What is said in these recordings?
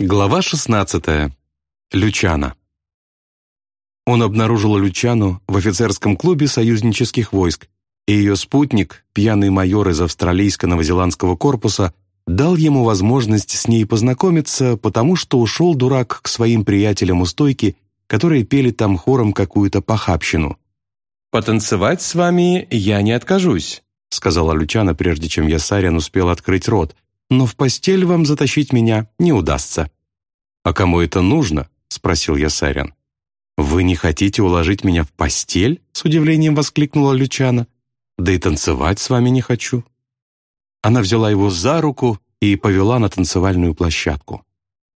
Глава 16. Лючана. Он обнаружил Лючану в офицерском клубе союзнических войск, и ее спутник, пьяный майор из австралийско-новозеландского корпуса, дал ему возможность с ней познакомиться, потому что ушел дурак к своим приятелям у стойки, которые пели там хором какую-то похабщину. «Потанцевать с вами я не откажусь», сказала Лючана, прежде чем Ясарян успел открыть рот, но в постель вам затащить меня не удастся». «А кому это нужно?» — спросил Ясарян. «Вы не хотите уложить меня в постель?» — с удивлением воскликнула Лючана. «Да и танцевать с вами не хочу». Она взяла его за руку и повела на танцевальную площадку.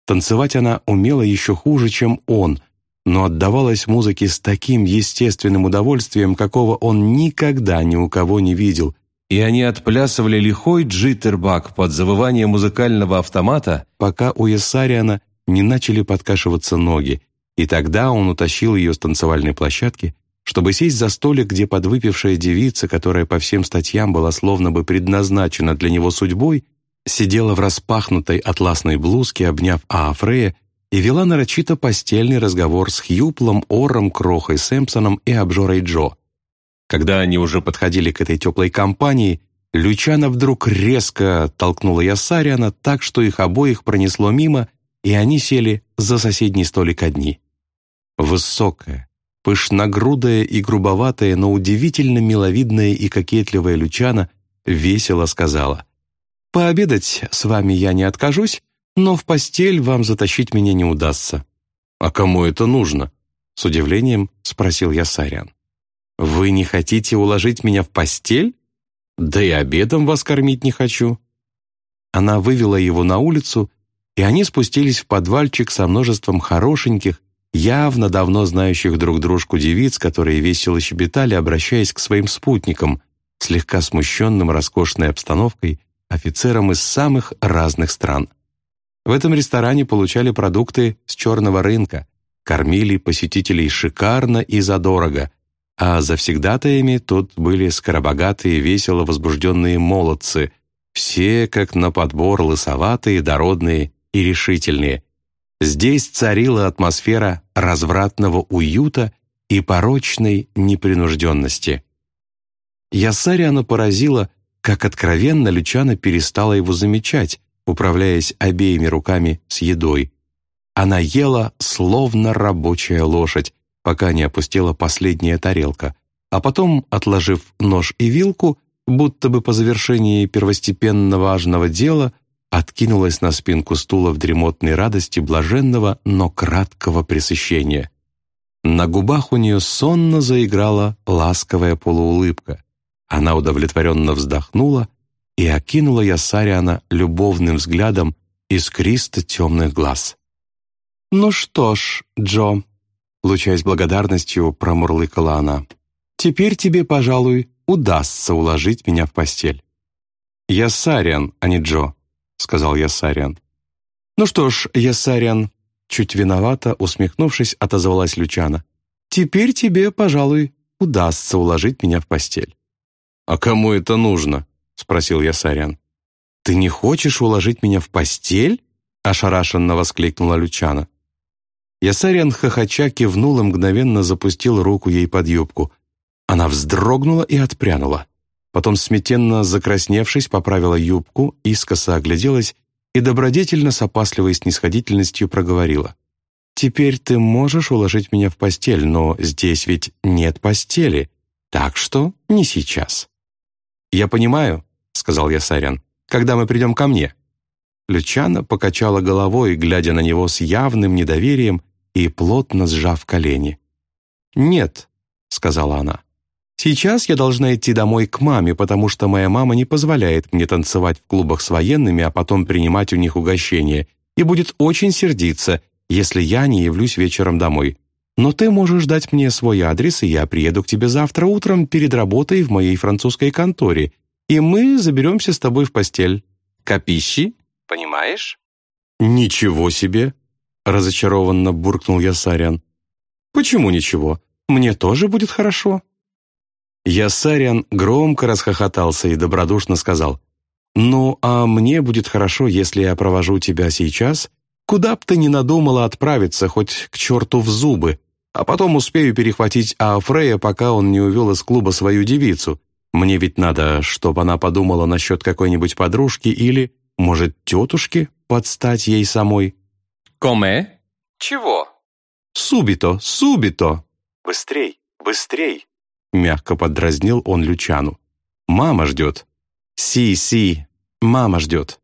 Танцевать она умела еще хуже, чем он, но отдавалась музыке с таким естественным удовольствием, какого он никогда ни у кого не видел, и они отплясывали лихой джиттербак под завывание музыкального автомата, пока у Ессариана не начали подкашиваться ноги, и тогда он утащил ее с танцевальной площадки, чтобы сесть за столик, где подвыпившая девица, которая по всем статьям была словно бы предназначена для него судьбой, сидела в распахнутой атласной блузке, обняв Аафрея, и вела нарочито постельный разговор с Хьюплом, Ором, Крохой Сэмпсоном и обжорой Джо. Когда они уже подходили к этой теплой компании, Лючана вдруг резко толкнула Ясариана так, что их обоих пронесло мимо, и они сели за соседний столик одни. Высокая, пышногрудая и грубоватая, но удивительно миловидная и кокетливая Лючана весело сказала «Пообедать с вами я не откажусь, но в постель вам затащить меня не удастся». «А кому это нужно?» — с удивлением спросил Ясариан. «Вы не хотите уложить меня в постель? Да и обедом вас кормить не хочу». Она вывела его на улицу, и они спустились в подвальчик со множеством хорошеньких, явно давно знающих друг дружку девиц, которые весело щебетали, обращаясь к своим спутникам, слегка смущенным роскошной обстановкой, офицерам из самых разных стран. В этом ресторане получали продукты с черного рынка, кормили посетителей шикарно и задорого, а завсегдатаями тут были скоробогатые, весело возбужденные молодцы, все как на подбор лысоватые, дородные и решительные. Здесь царила атмосфера развратного уюта и порочной непринужденности. Ясариана поразила, как откровенно Лючана перестала его замечать, управляясь обеими руками с едой. Она ела, словно рабочая лошадь, пока не опустела последняя тарелка, а потом, отложив нож и вилку, будто бы по завершении первостепенно важного дела, откинулась на спинку стула в дремотной радости блаженного, но краткого пресыщения. На губах у нее сонно заиграла ласковая полуулыбка. Она удовлетворенно вздохнула и окинула Ясариана любовным взглядом искристо темных глаз. «Ну что ж, Джо», Лучаясь благодарностью, промурлыкала она. «Теперь тебе, пожалуй, удастся уложить меня в постель». «Я Сариан, а не Джо», — сказал я Сариан. «Ну что ж, я Сариан», — чуть виновата, усмехнувшись, отозвалась Лючана. «Теперь тебе, пожалуй, удастся уложить меня в постель». «А кому это нужно?» — спросил я Сариан. «Ты не хочешь уложить меня в постель?» — ошарашенно воскликнула Лючана. Ясариан хохоча кивнул и мгновенно запустил руку ей под юбку. Она вздрогнула и отпрянула. Потом, сметенно закрасневшись, поправила юбку, искоса огляделась и добродетельно с опасливой снисходительностью проговорила. «Теперь ты можешь уложить меня в постель, но здесь ведь нет постели, так что не сейчас». «Я понимаю», — сказал Ясарян, — «когда мы придем ко мне». Лючана покачала головой, глядя на него с явным недоверием и плотно сжав колени. «Нет», — сказала она, — «сейчас я должна идти домой к маме, потому что моя мама не позволяет мне танцевать в клубах с военными, а потом принимать у них угощения, и будет очень сердиться, если я не явлюсь вечером домой. Но ты можешь дать мне свой адрес, и я приеду к тебе завтра утром перед работой в моей французской конторе, и мы заберемся с тобой в постель. Капищи? Понимаешь?» «Ничего себе!» Разочарованно буркнул Ясарян. «Почему ничего? Мне тоже будет хорошо». Ясарян громко расхохотался и добродушно сказал, «Ну, а мне будет хорошо, если я провожу тебя сейчас Куда б ты ни надумала отправиться, хоть к черту в зубы, а потом успею перехватить Аафрея, пока он не увел из клуба свою девицу. Мне ведь надо, чтобы она подумала насчет какой-нибудь подружки или, может, тетушки, подстать ей самой». «Коме?» «Чего?» «Субито, субито!» «Быстрей, быстрей!» Мягко подразнил он Лючану. «Мама ждет!» «Си, си, мама ждет!»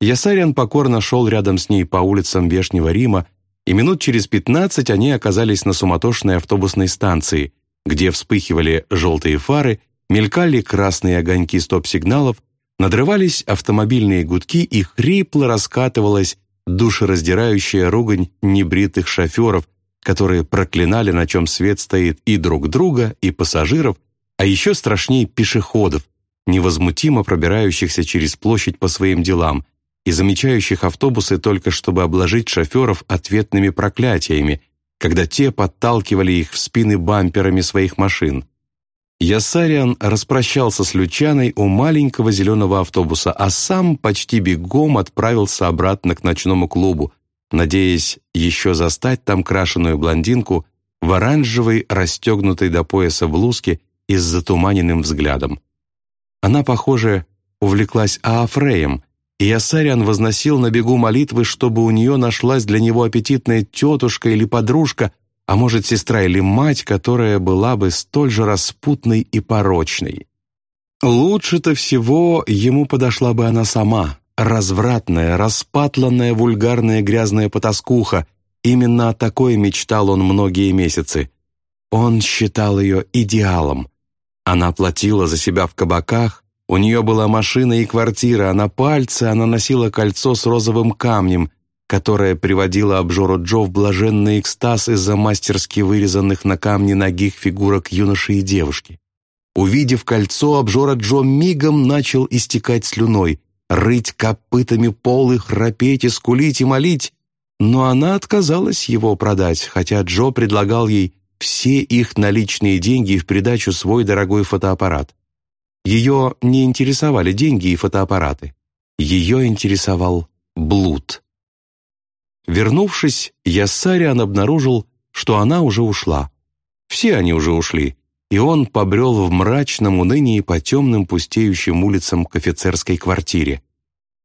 Ясариан покорно шел рядом с ней по улицам Вешнего Рима, и минут через пятнадцать они оказались на суматошной автобусной станции, где вспыхивали желтые фары, мелькали красные огоньки стоп-сигналов, надрывались автомобильные гудки и хрипло раскатывалась душераздирающая ругань небритых шоферов, которые проклинали, на чем свет стоит, и друг друга, и пассажиров, а еще страшнее пешеходов, невозмутимо пробирающихся через площадь по своим делам и замечающих автобусы только чтобы обложить шоферов ответными проклятиями, когда те подталкивали их в спины бамперами своих машин. Ясариан распрощался с Лючаной у маленького зеленого автобуса, а сам почти бегом отправился обратно к ночному клубу, надеясь еще застать там крашеную блондинку в оранжевой, расстегнутой до пояса блузке и с затуманенным взглядом. Она, похоже, увлеклась Аафреем, и Ясариан возносил на бегу молитвы, чтобы у нее нашлась для него аппетитная тетушка или подружка, а может, сестра или мать, которая была бы столь же распутной и порочной. Лучше-то всего ему подошла бы она сама, развратная, распатланная, вульгарная, грязная потаскуха. Именно о такой мечтал он многие месяцы. Он считал ее идеалом. Она платила за себя в кабаках, у нее была машина и квартира, а на пальце она носила кольцо с розовым камнем, которая приводила обжору Джо в блаженный экстаз из-за мастерски вырезанных на камне ногих фигурок юноши и девушки. Увидев кольцо, обжора Джо мигом начал истекать слюной, рыть копытами пол и храпеть, и скулить, и молить, но она отказалась его продать, хотя Джо предлагал ей все их наличные деньги в придачу свой дорогой фотоаппарат. Ее не интересовали деньги и фотоаппараты. Ее интересовал блуд. Вернувшись, Яссариан обнаружил, что она уже ушла. Все они уже ушли, и он побрел в мрачном унынии по темным пустеющим улицам к офицерской квартире.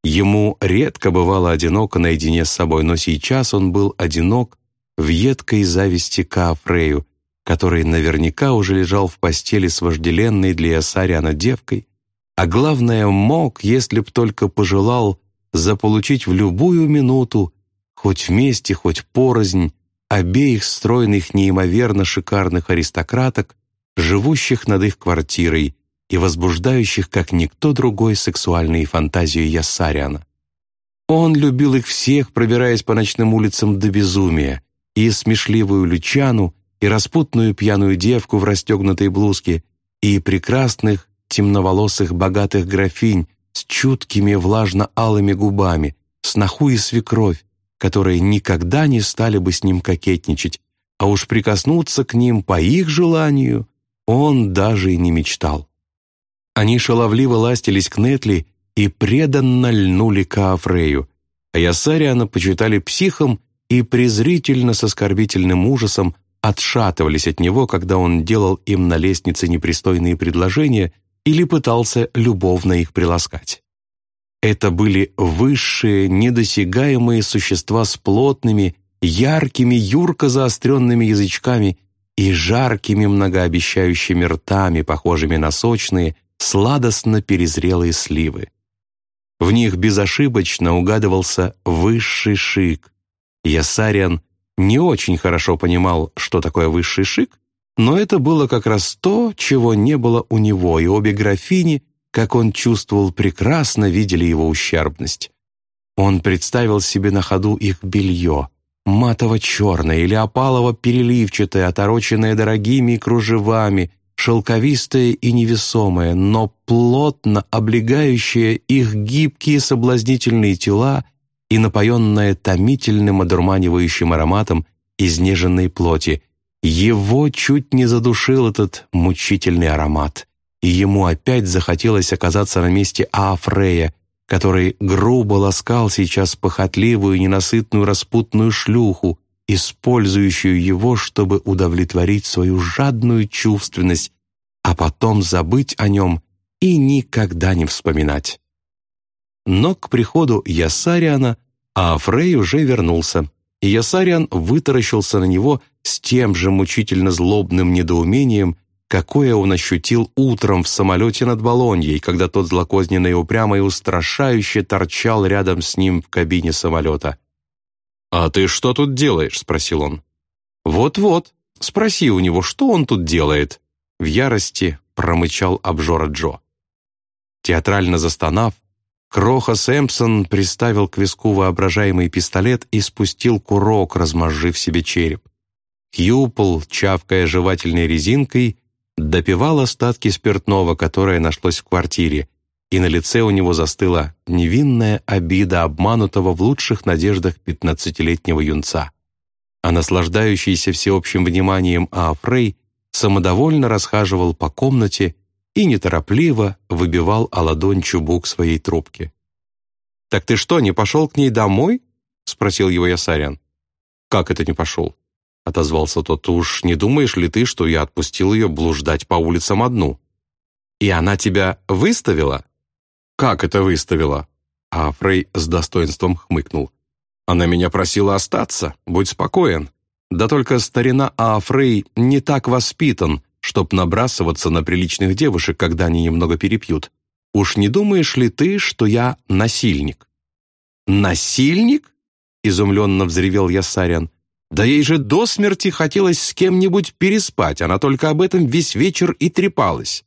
Ему редко бывало одиноко наедине с собой, но сейчас он был одинок в едкой зависти к Афрею, который наверняка уже лежал в постели с вожделенной для Ясариана девкой, а главное, мог, если б только пожелал, заполучить в любую минуту хоть вместе, хоть порознь, обеих стройных неимоверно шикарных аристократок, живущих над их квартирой и возбуждающих, как никто другой, сексуальные фантазии Яссариана. Он любил их всех, пробираясь по ночным улицам до безумия, и смешливую Лючану, и распутную пьяную девку в расстегнутой блузке, и прекрасных, темноволосых, богатых графинь с чуткими влажно-алыми губами, сноху и свекровь, которые никогда не стали бы с ним кокетничать, а уж прикоснуться к ним по их желанию он даже и не мечтал. Они шаловливо ластились к Нетли и преданно льнули к Афрею, а Ясариана почитали психом и презрительно с оскорбительным ужасом отшатывались от него, когда он делал им на лестнице непристойные предложения или пытался любовно их приласкать. Это были высшие, недосягаемые существа с плотными, яркими, юрко заостренными язычками и жаркими многообещающими ртами, похожими на сочные, сладостно перезрелые сливы. В них безошибочно угадывался высший шик. Ясариан не очень хорошо понимал, что такое высший шик, но это было как раз то, чего не было у него, и обе графини как он чувствовал, прекрасно видели его ущербность. Он представил себе на ходу их белье, матово-черное или опалово-переливчатое, отороченное дорогими кружевами, шелковистое и невесомое, но плотно облегающее их гибкие соблазнительные тела и напоенное томительным одурманивающим ароматом изнеженной плоти. Его чуть не задушил этот мучительный аромат и ему опять захотелось оказаться на месте Аафрея, который грубо ласкал сейчас похотливую, ненасытную распутную шлюху, использующую его, чтобы удовлетворить свою жадную чувственность, а потом забыть о нем и никогда не вспоминать. Но к приходу Ясариана Афрей уже вернулся, и Ясариан вытаращился на него с тем же мучительно злобным недоумением, какое он ощутил утром в самолете над Болоньей, когда тот злокозненно и упрямо и устрашающе торчал рядом с ним в кабине самолета. «А ты что тут делаешь?» — спросил он. «Вот-вот, спроси у него, что он тут делает?» В ярости промычал обжора Джо. Театрально застонав, Кроха Сэмпсон приставил к виску воображаемый пистолет и спустил курок, размозжив себе череп. Хьюпл, чавкая жевательной резинкой, допивал остатки спиртного, которое нашлось в квартире, и на лице у него застыла невинная обида обманутого в лучших надеждах пятнадцатилетнего юнца. А наслаждающийся всеобщим вниманием Аафрей самодовольно расхаживал по комнате и неторопливо выбивал о ладонь чубук своей трубки. «Так ты что, не пошел к ней домой?» — спросил его Ясарян. «Как это не пошел?» — отозвался тот. «Уж не думаешь ли ты, что я отпустил ее блуждать по улицам одну?» «И она тебя выставила?» «Как это выставила?» А Фрей с достоинством хмыкнул. «Она меня просила остаться, будь спокоен. Да только старина Аафрей не так воспитан, чтоб набрасываться на приличных девушек, когда они немного перепьют. Уж не думаешь ли ты, что я насильник?» «Насильник?» — изумленно взревел Ясарян. «Да ей же до смерти хотелось с кем-нибудь переспать, она только об этом весь вечер и трепалась».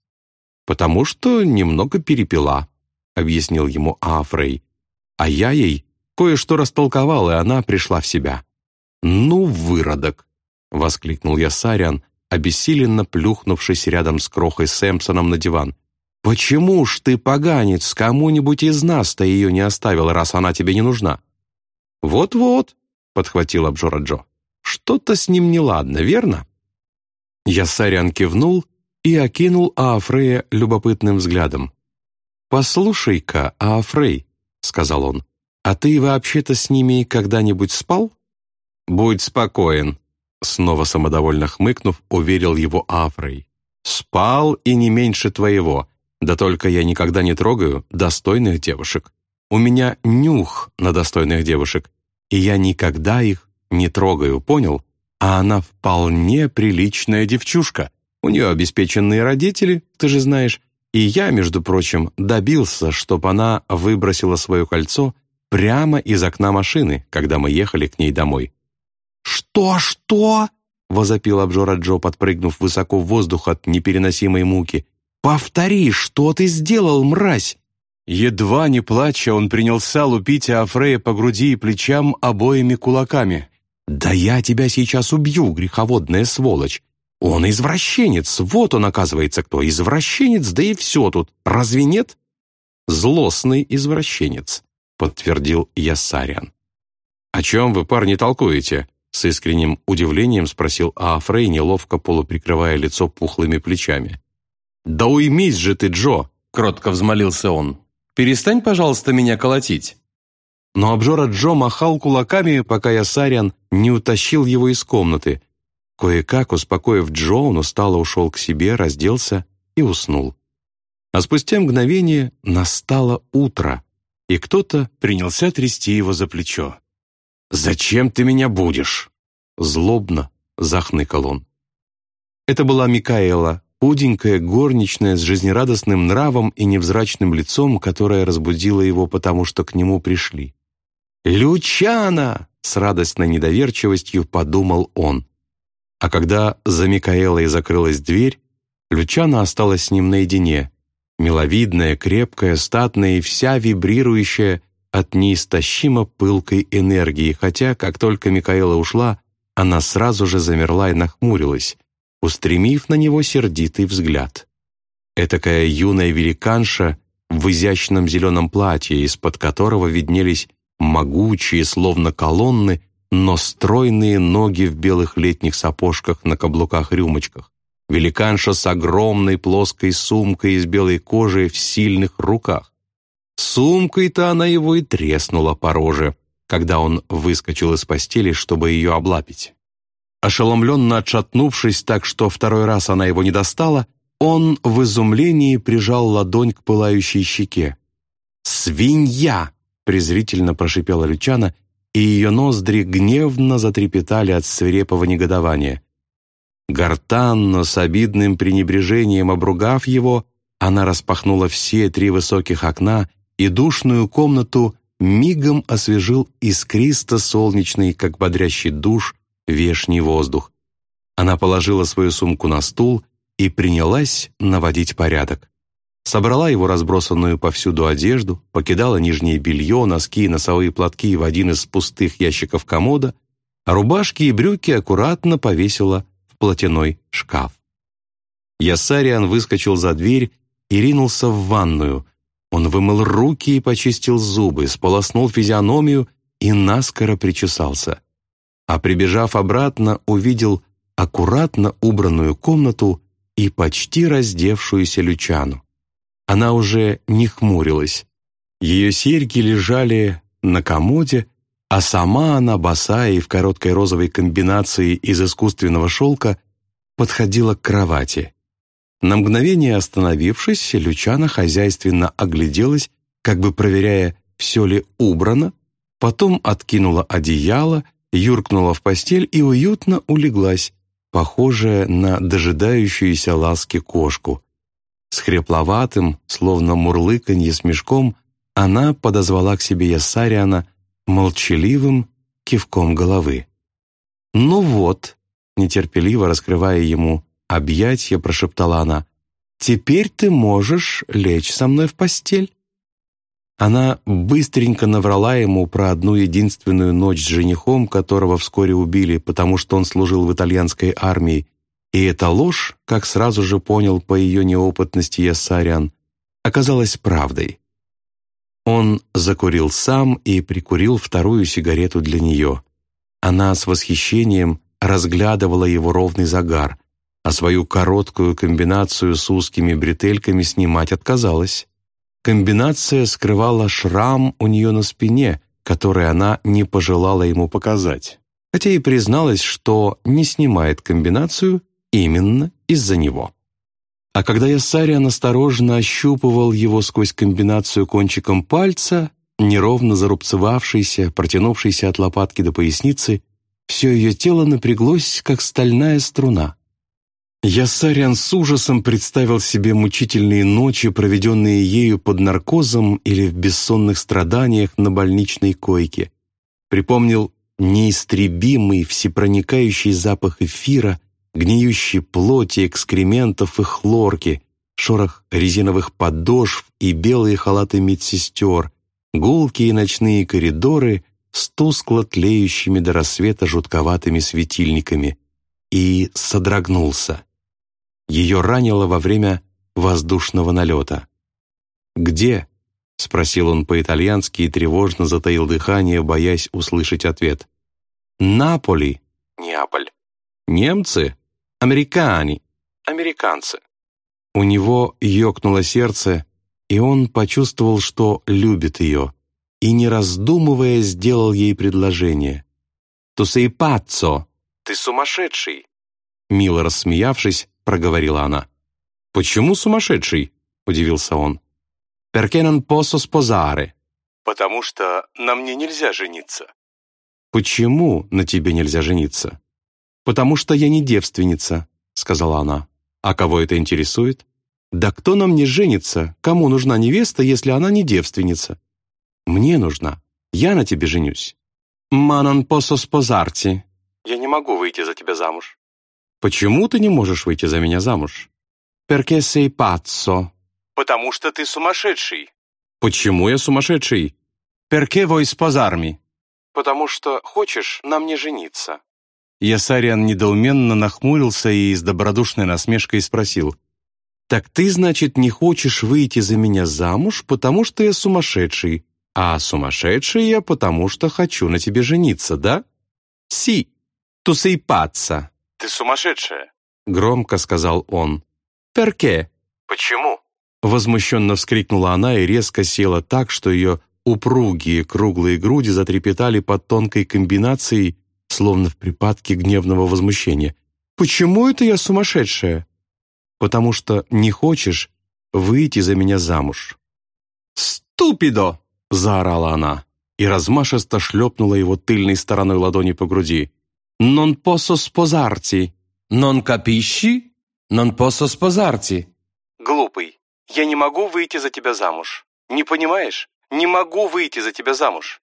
«Потому что немного перепила», — объяснил ему Афрей. «А я ей кое-что растолковал, и она пришла в себя». «Ну, выродок!» — воскликнул я Сариан, обессиленно плюхнувшись рядом с Крохой Сэмпсоном на диван. «Почему ж ты, поганец, кому-нибудь из нас-то ее не оставил, раз она тебе не нужна?» «Вот-вот», — подхватил обжора Джо. «Что-то с ним неладно, верно?» Ясарян кивнул и окинул Аафрея любопытным взглядом. «Послушай-ка, Аафрей», — сказал он, «а ты вообще-то с ними когда-нибудь спал?» «Будь спокоен», — снова самодовольно хмыкнув, уверил его Афрей. «Спал и не меньше твоего, да только я никогда не трогаю достойных девушек. У меня нюх на достойных девушек, и я никогда их не трогаю, понял? А она вполне приличная девчушка. У нее обеспеченные родители, ты же знаешь, и я, между прочим, добился, чтобы она выбросила свое кольцо прямо из окна машины, когда мы ехали к ней домой. «Что, что?» — возопил обжора Джо, подпрыгнув высоко в воздух от непереносимой муки. «Повтори, что ты сделал, мразь?» Едва не плача, он принялся лупить Афрея по груди и плечам обоими кулаками. «Да я тебя сейчас убью, греховодная сволочь! Он извращенец, вот он, оказывается, кто. Извращенец, да и все тут. Разве нет? Злостный извращенец, подтвердил Ясарян. «О чем вы, парни, толкуете?» С искренним удивлением спросил Аафрей, неловко полуприкрывая лицо пухлыми плечами. «Да уймись же ты, Джо!» — кротко взмолился он. «Перестань, пожалуйста, меня колотить!» Но обжора Джо махал кулаками, пока Ясарян не утащил его из комнаты, Кое-как, успокоив Джо, он устало ушел к себе, разделся и уснул. А спустя мгновение настало утро, и кто-то принялся трясти его за плечо. «Зачем ты меня будешь?» Злобно захныкал он. Это была Микаэла, худенькая горничная с жизнерадостным нравом и невзрачным лицом, которая разбудила его, потому что к нему пришли. «Лючана!» — с радостной недоверчивостью подумал он. А когда за Микаэлой закрылась дверь, Лючана осталась с ним наедине, миловидная, крепкая, статная и вся вибрирующая от неистощимо пылкой энергии, хотя, как только Микаэла ушла, она сразу же замерла и нахмурилась, устремив на него сердитый взгляд. Этакая юная великанша в изящном зеленом платье, из-под которого виднелись могучие, словно колонны, но стройные ноги в белых летних сапожках на каблуках-рюмочках, великанша с огромной плоской сумкой из белой кожи в сильных руках. Сумкой-то она его и треснула по роже, когда он выскочил из постели, чтобы ее облапить. Ошеломленно отшатнувшись так, что второй раз она его не достала, он в изумлении прижал ладонь к пылающей щеке. «Свинья!» — презрительно прошипела Лючана, и ее ноздри гневно затрепетали от свирепого негодования. Гортанно, с обидным пренебрежением обругав его, она распахнула все три высоких окна, и душную комнату мигом освежил искристо-солнечный, как бодрящий душ, вешний воздух. Она положила свою сумку на стул и принялась наводить порядок. Собрала его разбросанную повсюду одежду, покидала нижнее белье, носки и носовые платки в один из пустых ящиков комода, а рубашки и брюки аккуратно повесила в платяной шкаф. Ясариан выскочил за дверь и ринулся в ванную. Он вымыл руки и почистил зубы, сполоснул физиономию и наскоро причесался. А прибежав обратно, увидел аккуратно убранную комнату и почти раздевшуюся Лючану. Она уже не хмурилась. Ее серьги лежали на комоде, а сама она, босая и в короткой розовой комбинации из искусственного шелка, подходила к кровати. На мгновение остановившись, Лючана хозяйственно огляделась, как бы проверяя, все ли убрано, потом откинула одеяло, юркнула в постель и уютно улеглась, похожая на дожидающуюся ласки кошку. С хрепловатым, словно мурлыканье смешком, она подозвала к себе Ясариана молчаливым кивком головы. «Ну вот», нетерпеливо раскрывая ему объятья, прошептала она, «Теперь ты можешь лечь со мной в постель». Она быстренько наврала ему про одну единственную ночь с женихом, которого вскоре убили, потому что он служил в итальянской армии, и эта ложь, как сразу же понял по ее неопытности Яссарян, оказалась правдой. Он закурил сам и прикурил вторую сигарету для нее. Она с восхищением разглядывала его ровный загар, а свою короткую комбинацию с узкими бретельками снимать отказалась. Комбинация скрывала шрам у нее на спине, который она не пожелала ему показать, хотя и призналась, что не снимает комбинацию именно из-за него. А когда Ясариан осторожно ощупывал его сквозь комбинацию кончиком пальца, неровно зарубцевавшийся, протянувшийся от лопатки до поясницы, все ее тело напряглось, как стальная струна. Ясариан с ужасом представил себе мучительные ночи, проведенные ею под наркозом или в бессонных страданиях на больничной койке. Припомнил неистребимый, всепроникающий запах эфира, гниющей плоти, экскрементов и хлорки, шорох резиновых подошв и белые халаты медсестер, гулкие ночные коридоры с тускло тлеющими до рассвета жутковатыми светильниками, и содрогнулся. Ее ранило во время воздушного налета. «Где?» — спросил он по-итальянски и тревожно затаил дыхание, боясь услышать ответ. «Наполи». «Неаполь». «Немцы?» «Американи». «Американцы». У него ёкнуло сердце, и он почувствовал, что любит ее, и, не раздумывая, сделал ей предложение. «Tu sei pazzo!» «Ты сумасшедший!» Мило рассмеявшись, проговорила она. «Почему сумасшедший?» — удивился он. «Perché non posso sposare?» «Потому что на мне нельзя жениться». «Почему на тебе нельзя жениться?» «Потому что я не девственница», — сказала она. «А кого это интересует?» «Да кто на мне женится? Кому нужна невеста, если она не девственница?» «Мне нужна. Я на тебе женюсь». «Ma non posso sposarti». «Я не могу выйти за тебя замуж». «Почему ты не можешь выйти за меня замуж?» «Perché sei pazzo». «Потому что ты сумасшедший». «Почему я сумасшедший?» «Perché vuoi sposarmi». «Потому что хочешь на мне жениться». Ясариан недоуменно нахмурился и с добродушной насмешкой спросил. «Так ты, значит, не хочешь выйти за меня замуж, потому что я сумасшедший, а сумасшедший я, потому что хочу на тебе жениться, да?» «Си, pazza». «Ты сумасшедшая», — громко сказал он. «Перке?» «Почему?» Возмущенно вскрикнула она и резко села так, что ее упругие круглые груди затрепетали под тонкой комбинацией, словно в припадке гневного возмущения. «Почему это я сумасшедшая?» «Потому что не хочешь выйти за меня замуж». «Ступидо!» — заорала она и размашисто шлепнула его тыльной стороной ладони по груди. «Non posso sposarti! Non capisci? Non posso sposarti!» «Глупый, я не могу выйти за тебя замуж. Не понимаешь? Не могу выйти за тебя замуж».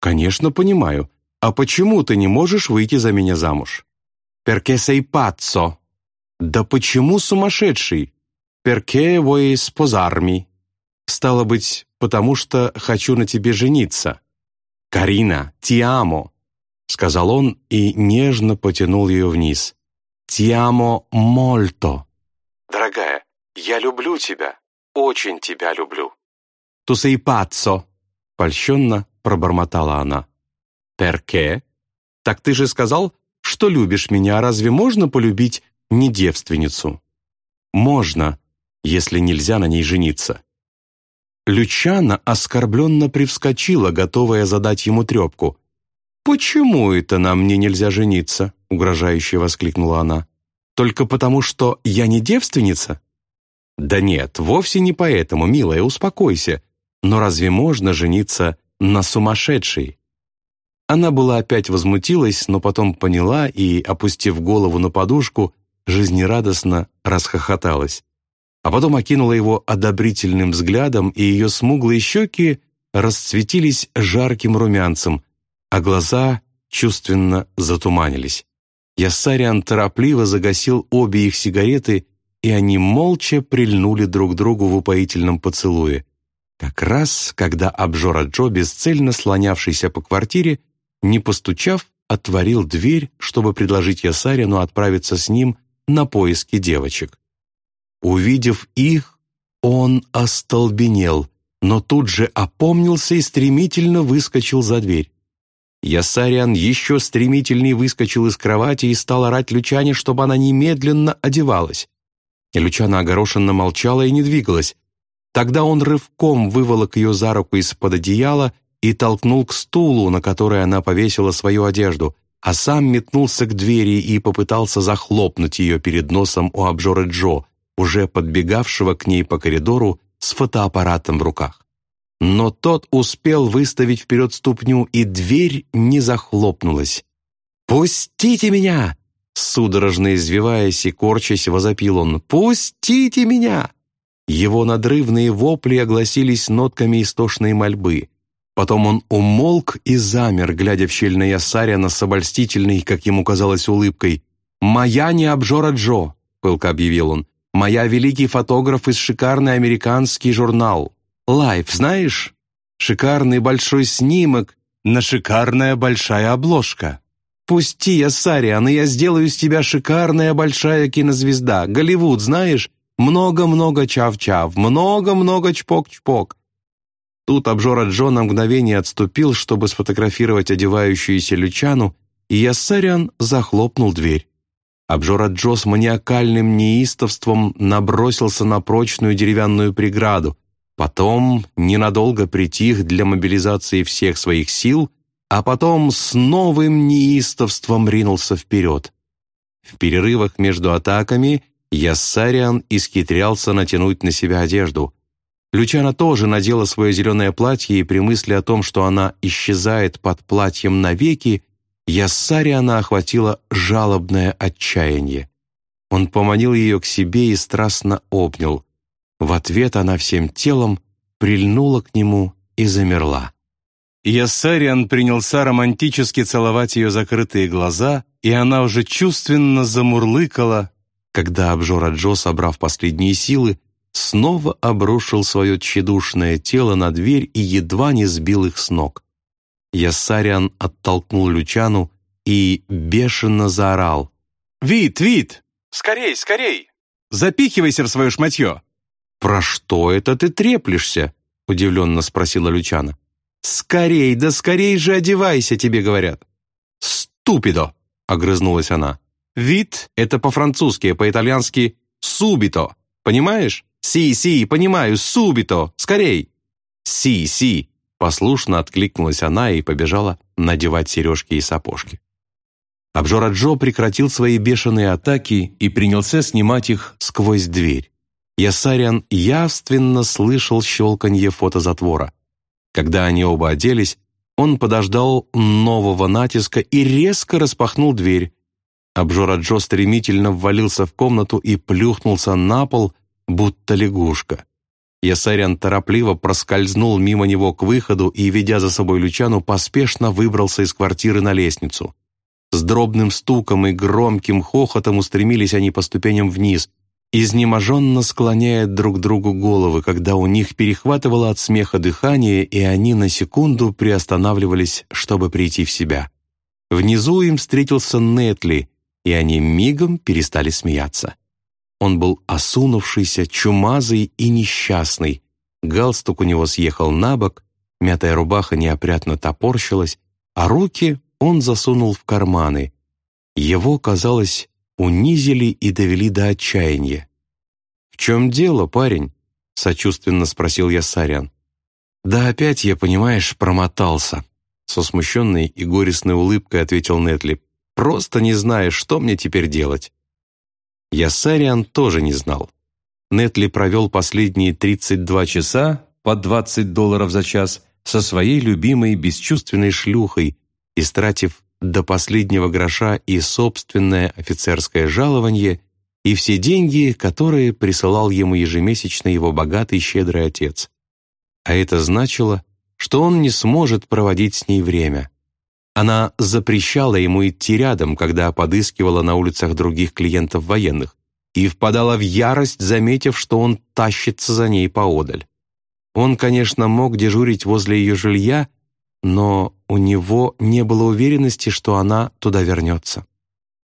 «Конечно, понимаю. А почему ты не можешь выйти за меня замуж?» «Perché sei pazzo». «Да почему сумасшедший?» «Perché vuoi sposarmi». «Стало быть, потому что хочу на тебе жениться». «Карина, amo», — сказал он и нежно потянул ее вниз. «Ti amo molto». «Дорогая, я люблю тебя, очень тебя люблю». «Tu sei pazzo», — польщенно пробормотала она. «Перке?» «Так ты же сказал, что любишь меня, разве можно полюбить не девственницу?» «Можно, если нельзя на ней жениться». Лючана оскорбленно привскочила, готовая задать ему трепку. «Почему это на мне нельзя жениться?» — угрожающе воскликнула она. «Только потому, что я не девственница?» «Да нет, вовсе не поэтому, милая, успокойся. Но разве можно жениться на сумасшедшей?» Она была опять возмутилась, но потом поняла и, опустив голову на подушку, жизнерадостно расхохоталась а потом окинула его одобрительным взглядом, и ее смуглые щеки расцветились жарким румянцем, а глаза чувственно затуманились. Яссариан торопливо загасил обе их сигареты, и они молча прильнули друг другу в упоительном поцелуе. Как раз, когда обжора Джо, бесцельно слонявшийся по квартире, не постучав, отворил дверь, чтобы предложить Ясарину отправиться с ним на поиски девочек. Увидев их, он остолбенел, но тут же опомнился и стремительно выскочил за дверь. Ясариан еще стремительнее выскочил из кровати и стал орать Лючане, чтобы она немедленно одевалась. Лючана огорошенно молчала и не двигалась. Тогда он рывком выволок ее за руку из-под одеяла и толкнул к стулу, на который она повесила свою одежду, а сам метнулся к двери и попытался захлопнуть ее перед носом у обжора Джо, уже подбегавшего к ней по коридору с фотоаппаратом в руках. Но тот успел выставить вперед ступню, и дверь не захлопнулась. «Пустите меня!» Судорожно извиваясь и корчась, возопил он. «Пустите меня!» Его надрывные вопли огласились нотками истошной мольбы. Потом он умолк и замер, глядя в щель на Ясаряна с обольстительной, как ему казалось, улыбкой. «Моя не обжора Джо!» — пылко объявил он. Моя великий фотограф из шикарный американский журнал. Life, знаешь? Шикарный большой снимок на шикарная большая обложка. Пусти, я Сариан, и я сделаю из тебя шикарная большая кинозвезда. Голливуд, знаешь? Много-много чав-чав, много-много чпок-чпок. Тут обжора Джо на мгновение отступил, чтобы сфотографировать одевающуюся Лючану, и Яссариан захлопнул дверь. Обжора Джо с маниакальным неистовством набросился на прочную деревянную преграду, потом ненадолго притих для мобилизации всех своих сил, а потом с новым неистовством ринулся вперед. В перерывах между атаками Яссариан исхитрялся натянуть на себя одежду. Лючана тоже надела свое зеленое платье, и при мысли о том, что она исчезает под платьем навеки, Яссариана охватило жалобное отчаяние. Он поманил ее к себе и страстно обнял. В ответ она всем телом прильнула к нему и замерла. Яссариан принялся романтически целовать ее закрытые глаза, и она уже чувственно замурлыкала, когда обжора Джо, собрав последние силы, снова обрушил свое тщедушное тело на дверь и едва не сбил их с ног. Яссариан оттолкнул Лючану и бешено заорал. «Вид, Вид! Скорей, скорей! Запихивайся в свое шматье!» «Про что это ты треплешься?» — удивленно спросила Лючана. «Скорей, да скорей же одевайся, тебе говорят!» «Ступидо!» — огрызнулась она. «Вид» — это по-французски, по-итальянски «субито». Понимаешь? Си-си, понимаю, субито, скорей!» «Си-си!» — послушно откликнулась она и побежала надевать сережки и сапожки. Обжора Джо прекратил свои бешеные атаки и принялся снимать их сквозь дверь. Ясариан явственно слышал щелканье фотозатвора. Когда они оба оделись, он подождал нового натиска и резко распахнул дверь. Обжора Джо стремительно ввалился в комнату и плюхнулся на пол, будто лягушка. Ясариан торопливо проскользнул мимо него к выходу и, ведя за собой Лючану, поспешно выбрался из квартиры на лестницу. С дробным стуком и громким хохотом устремились они по ступеням вниз, изнеможенно склоняя друг другу головы, когда у них перехватывало от смеха дыхание, и они на секунду приостанавливались, чтобы прийти в себя. Внизу им встретился Нетли, и они мигом перестали смеяться. Он был осунувшийся, чумазый и несчастный. Галстук у него съехал на бок, мятая рубаха неопрятно топорщилась, а руки он засунул в карманы. Его, казалось, унизили и довели до отчаяния. «В чем дело, парень?» — сочувственно спросил я Сарян. «Да опять я, понимаешь, промотался», — со смущенной и горестной улыбкой ответил Нетли. «Просто не знаю, что мне теперь делать». Ясариан тоже не знал. Нетли провел последние 32 часа по 20 долларов за час со своей любимой бесчувственной шлюхой, истратив до последнего гроша и собственное офицерское жалование, и все деньги, которые присылал ему ежемесячно его богатый щедрый отец. А это значило, что он не сможет проводить с ней время. Она запрещала ему идти рядом, когда подыскивала на улицах других клиентов военных, и впадала в ярость, заметив, что он тащится за ней поодаль. Он, конечно, мог дежурить возле ее жилья, но у него не было уверенности, что она туда вернется.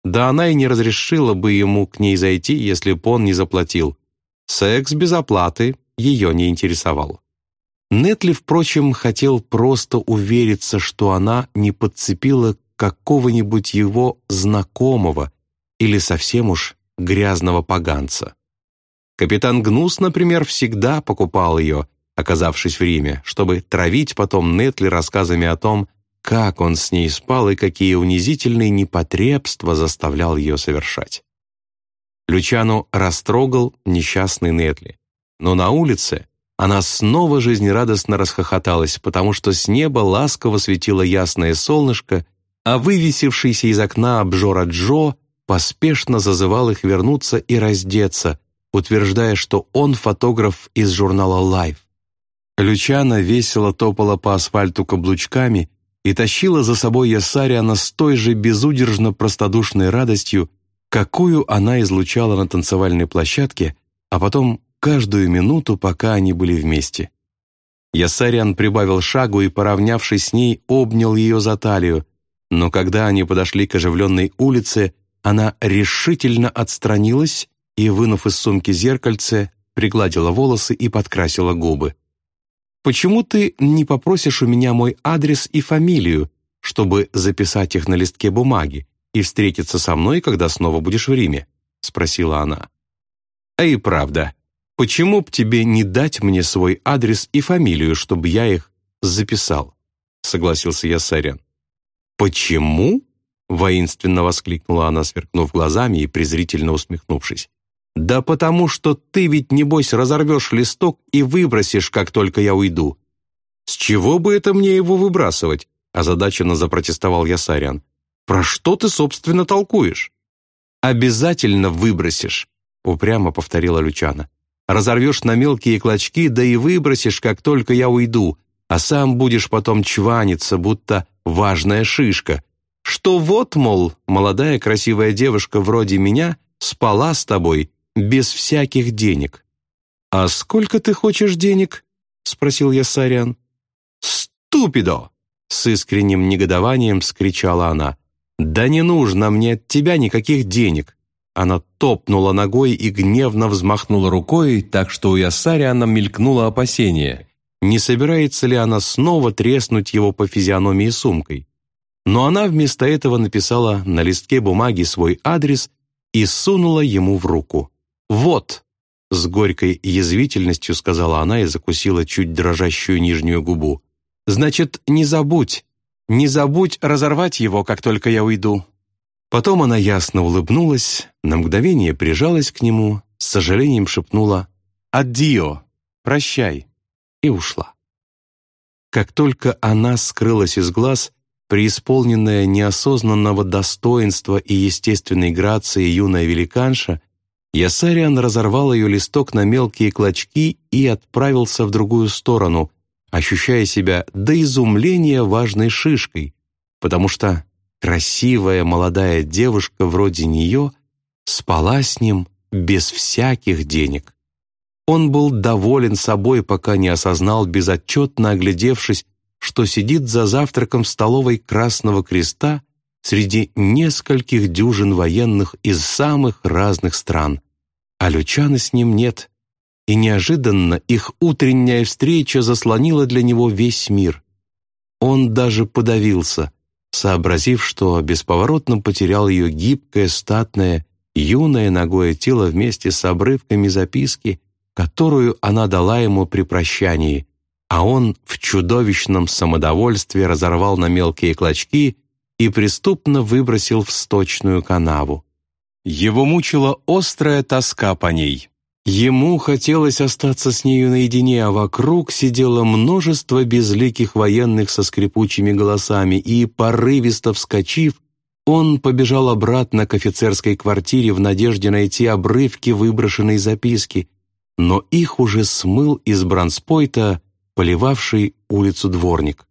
Да она и не разрешила бы ему к ней зайти, если бы он не заплатил. Секс без оплаты ее не интересовал. Нетли, впрочем, хотел просто увериться, что она не подцепила какого-нибудь его знакомого или совсем уж грязного поганца. Капитан Гнус, например, всегда покупал ее, оказавшись в Риме, чтобы травить потом Нетли рассказами о том, как он с ней спал и какие унизительные непотребства заставлял ее совершать. Лючану растрогал несчастный Нетли. Но на улице она снова жизнерадостно расхохоталась, потому что с неба ласково светило ясное солнышко, а вывесившийся из окна обжора Джо поспешно зазывал их вернуться и раздеться, утверждая, что он фотограф из журнала Life. Лючана весело топала по асфальту каблучками и тащила за собой Ясариана с той же безудержно простодушной радостью, какую она излучала на танцевальной площадке, а потом каждую минуту, пока они были вместе. Ясариан прибавил шагу и, поравнявшись с ней, обнял ее за талию, но когда они подошли к оживленной улице, она решительно отстранилась и, вынув из сумки зеркальце, пригладила волосы и подкрасила губы. «Почему ты не попросишь у меня мой адрес и фамилию, чтобы записать их на листке бумаги и встретиться со мной, когда снова будешь в Риме?» — спросила она. «А и правда, почему б тебе не дать мне свой адрес и фамилию, чтобы я их записал?» — согласился я Сарян. «Почему?» — воинственно воскликнула она, сверкнув глазами и презрительно усмехнувшись. «Да потому что ты ведь, небось, разорвешь листок и выбросишь, как только я уйду». «С чего бы это мне его выбрасывать?» озадаченно запротестовал Ясарян. «Про что ты, собственно, толкуешь?» «Обязательно выбросишь», — упрямо повторила Лючана. «Разорвешь на мелкие клочки, да и выбросишь, как только я уйду, а сам будешь потом чваниться, будто важная шишка. Что вот, мол, молодая красивая девушка вроде меня спала с тобой без всяких денег. «А сколько ты хочешь денег?» — спросил я Сариан. «Ступидо!» — с искренним негодованием вскричала она. «Да не нужно мне от тебя никаких денег!» Она топнула ногой и гневно взмахнула рукой, так что у Ясариана мелькнуло опасение. Не собирается ли она снова треснуть его по физиономии сумкой? Но она вместо этого написала на листке бумаги свой адрес и сунула ему в руку. «Вот, С горькой язвительностью сказала она и закусила чуть дрожащую нижнюю губу. «Значит, не забудь, не забудь разорвать его, как только я уйду». Потом она ясно улыбнулась, на мгновение прижалась к нему, с сожалением шепнула «Аддио! Прощай!» и ушла. Как только она скрылась из глаз, преисполненная неосознанного достоинства и естественной грации юная великанша, Ясариан разорвал ее листок на мелкие клочки и отправился в другую сторону, ощущая себя до изумления важной шишкой, потому что красивая молодая девушка вроде нее спала с ним без всяких денег. Он был доволен собой, пока не осознал, безотчетно оглядевшись, что сидит за завтраком в столовой Красного Креста среди нескольких дюжин военных из самых разных стран. А Лючана с ним нет. И неожиданно их утренняя встреча заслонила для него весь мир. Он даже подавился, сообразив, что бесповоротно потерял ее гибкое, статное, юное ногое тело вместе с обрывками записки, которую она дала ему при прощании, а он в чудовищном самодовольстве разорвал на мелкие клочки и преступно выбросил в сточную канаву. Его мучила острая тоска по ней. Ему хотелось остаться с нею наедине, а вокруг сидело множество безликих военных со скрипучими голосами, и, порывисто вскочив, он побежал обратно к офицерской квартире в надежде найти обрывки выброшенной записки, но их уже смыл из бранспойта поливавший улицу дворник.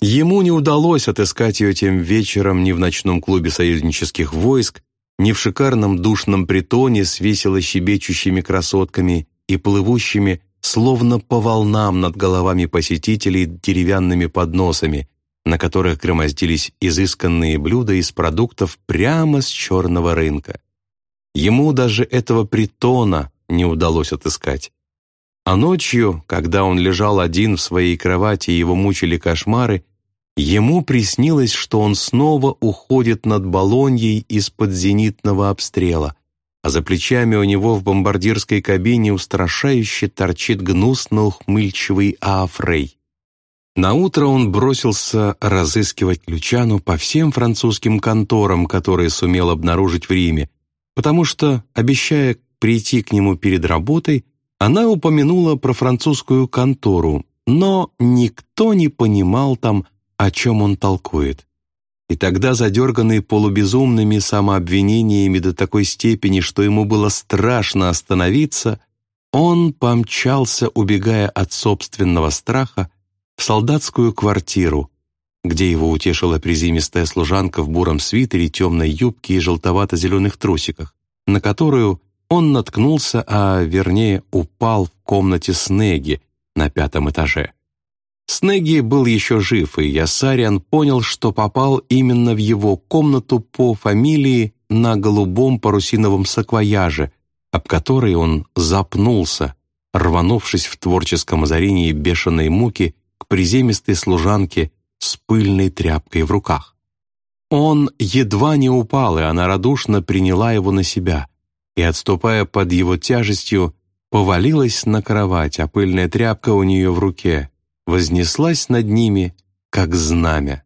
Ему не удалось отыскать ее тем вечером ни в ночном клубе союзнических войск, ни в шикарном душном притоне с весело щебечущими красотками и плывущими, словно по волнам над головами посетителей деревянными подносами, на которых громоздились изысканные блюда из продуктов прямо с черного рынка. Ему даже этого притона не удалось отыскать. А ночью, когда он лежал один в своей кровати и его мучили кошмары, ему приснилось, что он снова уходит над Болоньей из-под зенитного обстрела, а за плечами у него в бомбардирской кабине устрашающе торчит гнусно ухмыльчивый Аафрей. Наутро он бросился разыскивать Лючану по всем французским конторам, которые сумел обнаружить в Риме, потому что, обещая прийти к нему перед работой, она упомянула про французскую контору, но никто не понимал там, о чем он толкует. И тогда, задерганный полубезумными самообвинениями до такой степени, что ему было страшно остановиться, он помчался, убегая от собственного страха, в солдатскую квартиру, где его утешила призимистая служанка в буром свитере, темной юбке и желтовато-зеленых трусиках, на которую он наткнулся, а вернее упал в комнате Снеги на пятом этаже. Снеги был еще жив, и Ясариан понял, что попал именно в его комнату по фамилии на голубом парусиновом саквояже, об который он запнулся, рванувшись в творческом озарении бешеной муки к приземистой служанке с пыльной тряпкой в руках. Он едва не упал, и она радушно приняла его на себя и, отступая под его тяжестью, повалилась на кровать, а пыльная тряпка у нее в руке вознеслась над ними, как знамя.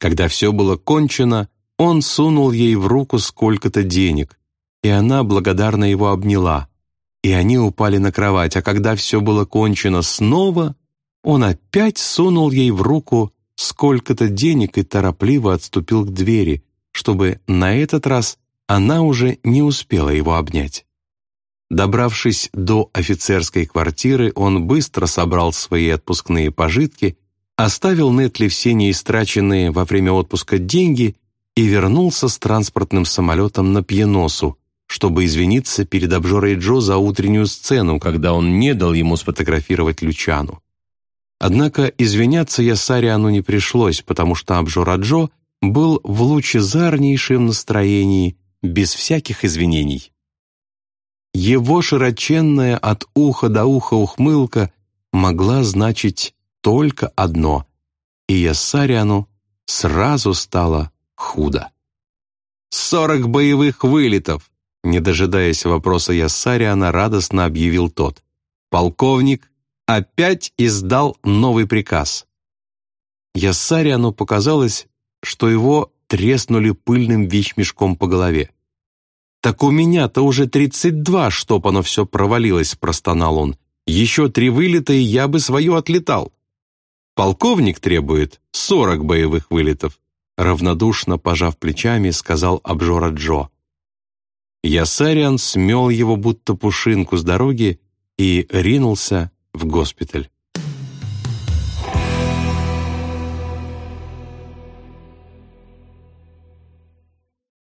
Когда все было кончено, он сунул ей в руку сколько-то денег, и она благодарно его обняла, и они упали на кровать, а когда все было кончено снова, он опять сунул ей в руку сколько-то денег и торопливо отступил к двери, чтобы на этот раз она уже не успела его обнять. Добравшись до офицерской квартиры, он быстро собрал свои отпускные пожитки, оставил Нетли все неистраченные во время отпуска деньги и вернулся с транспортным самолетом на Пьеносу, чтобы извиниться перед обжорой Джо за утреннюю сцену, когда он не дал ему сфотографировать Лючану. Однако извиняться Ясариану не пришлось, потому что обжора Джо был в лучезарнейшем настроении без всяких извинений. Его широченная от уха до уха ухмылка могла значить только одно, и Яссариану сразу стало худо. Сорок боевых вылетов, Не дожидаясь вопроса Яссариана, радостно объявил тот. «Полковник опять издал новый приказ». Яссариану показалось, что его треснули пыльным вещмешком по голове. «Так у меня-то уже тридцать два, чтоб оно все провалилось», — простонал он. «Еще три вылета, и я бы свое отлетал». «Полковник требует сорок боевых вылетов», — равнодушно пожав плечами, сказал обжора Джо. Ясариан смел его будто пушинку с дороги и ринулся в госпиталь.